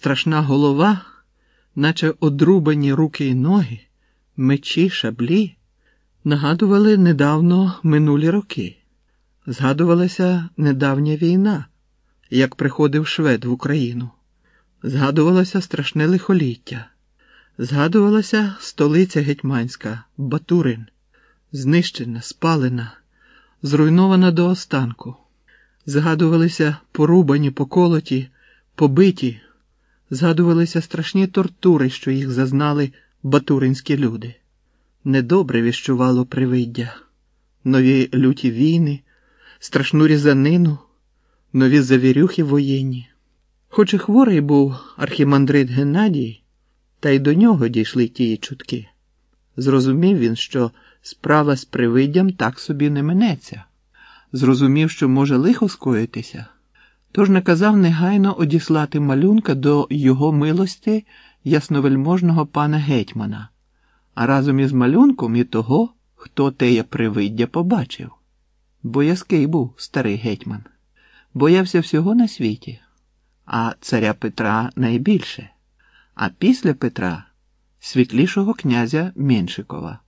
страшна голова, наче одрубані руки й ноги, мечі, шаблі, нагадували недавно минулі роки. Згадувалася недавня війна, як приходив швед в Україну. Згадувалося страшне лихоліття. Згадувалася столиця гетьманська, Батурин, знищена, спалена, зруйнована до останку. Згадувалися порубані, поколоті, побиті, згадувалися страшні тортури, що їх зазнали батуринські люди. Недобре віщувало привиддя, нові люті війни, страшну різанину, нові завірюхи воєнні. Хоч і хворий був архімандрит Геннадій, та й до нього дійшли тії чутки. Зрозумів він, що справа з привиддям так собі не минеться. Зрозумів, що може лихо скоїтися, тож наказав негайно одіслати малюнка до його милості ясновельможного пана гетьмана, а разом із малюнком і того, хто теє привиддя побачив. Боязкий був старий гетьман, боявся всього на світі, а царя Петра найбільше, а після Петра світлішого князя Меншикова,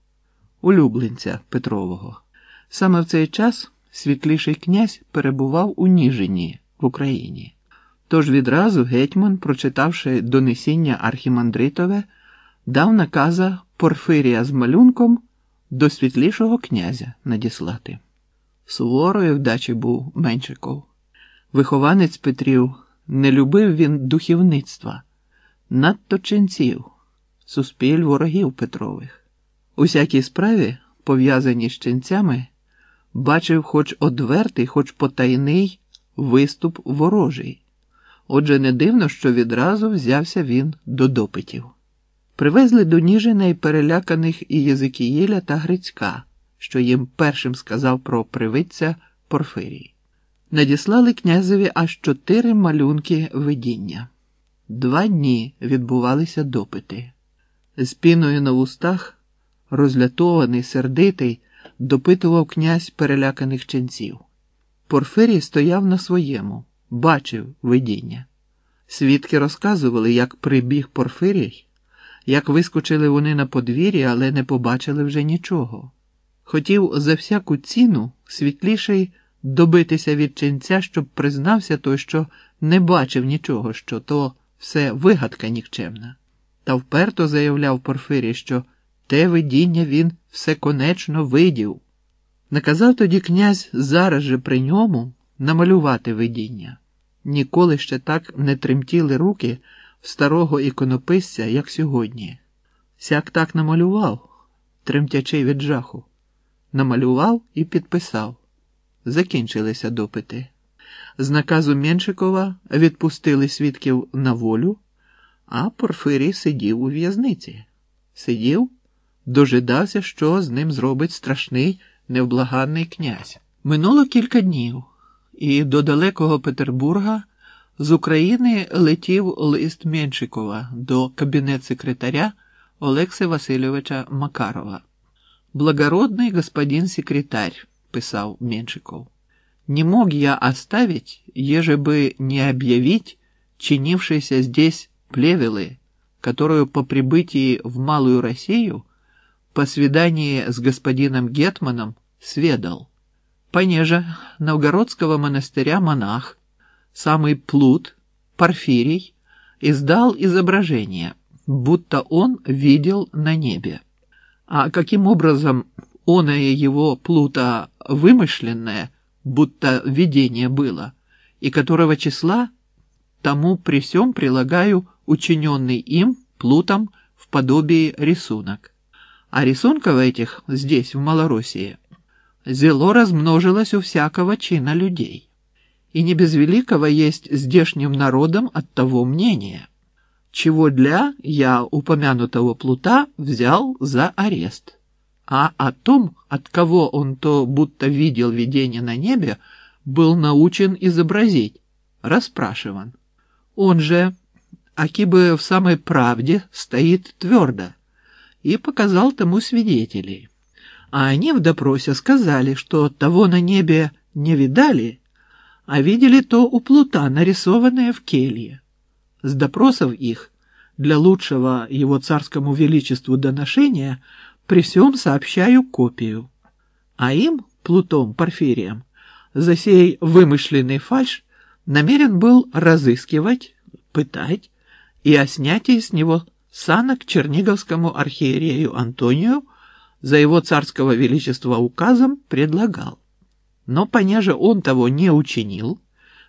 улюбленця Петрового. Саме в цей час світліший князь перебував у Ніжині в Україні. Тож відразу гетьман, прочитавши донесіння Архімандритове, дав наказа Порфирія з малюнком до світлішого князя надіслати. Суворої вдачі був Меншиков. Вихованець Петрів не любив він духівництва, надто ченців, суспіль ворогів Петрових. Усякій справі, пов'язані з ченцями, бачив хоч одвертий, хоч потайний виступ ворожий. Отже, не дивно, що відразу взявся він до допитів. Привезли до Ніжина й переляканих і Єзикіїля та Грицька, що їм першим сказав про привидця Порфирій. Надіслали князеві аж чотири малюнки видіння. Два дні відбувалися допити. З піною на вустах, розлятований, сердитий, допитував князь переляканих ченців. Порфирій стояв на своєму, бачив видіння. Свідки розказували, як прибіг Порфирій, як вискочили вони на подвір'я, але не побачили вже нічого. Хотів за всяку ціну світліший добитися від ченця, щоб признався той, що не бачив нічого, що то все вигадка нікчемна. Та вперто заявляв Порфирій, що те видіння він все конечно видів. Наказав тоді князь зараз же при ньому намалювати видіння. Ніколи ще так не тремтіли руки в старого іконописця, як сьогодні. Сяк так намалював, тремтячи від жаху. Намалював і підписав. Закінчилися допити. З наказу Меншикова відпустили свідків на волю, а Порфирій сидів у в'язниці. Сидів, дожидався, що з ним зробить страшний невблаганний князь. Минуло кілька днів, і до далекого Петербурга з України летів лист Меншикова до кабінет секретаря Олекси Васильовича Макарова. Благородный господин секретарь, писал Меншиков, не мог я оставить, еже бы не объявить чинившейся здесь плевелы, которую по прибытии в Малую Россию по свидании с господином Гетманом сведал. Понеже Новгородского монастыря монах, самый плут, Порфирий, издал изображение, будто он видел на небе. А каким образом оное его плута вымышленное, будто видение было, и которого числа, тому при всем прилагаю учиненный им, плутом, в подобии рисунок. А рисунков этих здесь, в Малороссии, зело размножилось у всякого чина людей. И не без великого есть здешним народом от того мнения, чего для я упомянутого плута взял за арест. А о том, от кого он то будто видел видение на небе, был научен изобразить, расспрашиван. Он же, аки бы в самой правде, стоит твердо, и показал тому свидетелей. А они в допросе сказали, что того на небе не видали, а видели то у плута, нарисованное в келье. С допросов их для лучшего его царскому величеству доношения при всем сообщаю копию. А им, Плутом, Порфирием, за сей вымышленный фальш намерен был разыскивать, пытать и о снятии с него санок Черниговскому архиерею Антонию за его царского величества указом предлагал. Но, понеже он того не учинил,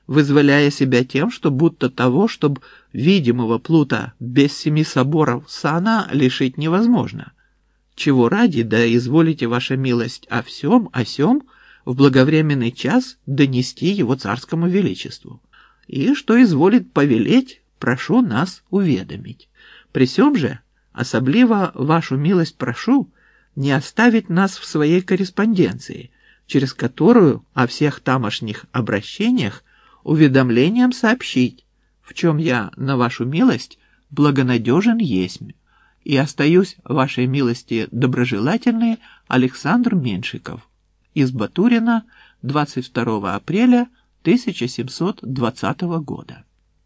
вызволяя себя тем, что будто того, чтобы видимого плута без семи соборов сана лишить невозможно. Чего ради, да изволите ваша милость о всем, о сем, в благовременный час донести его царскому величеству. И что изволит повелеть, прошу нас уведомить. При сём же, особливо вашу милость прошу, не оставить нас в своей корреспонденции, через которую о всех тамошних обращениях уведомлением сообщить, в чем я, на вашу милость, благонадежен есть, и остаюсь вашей милости доброжелательный Александр Меншиков из Батурина 22 апреля 1720 года.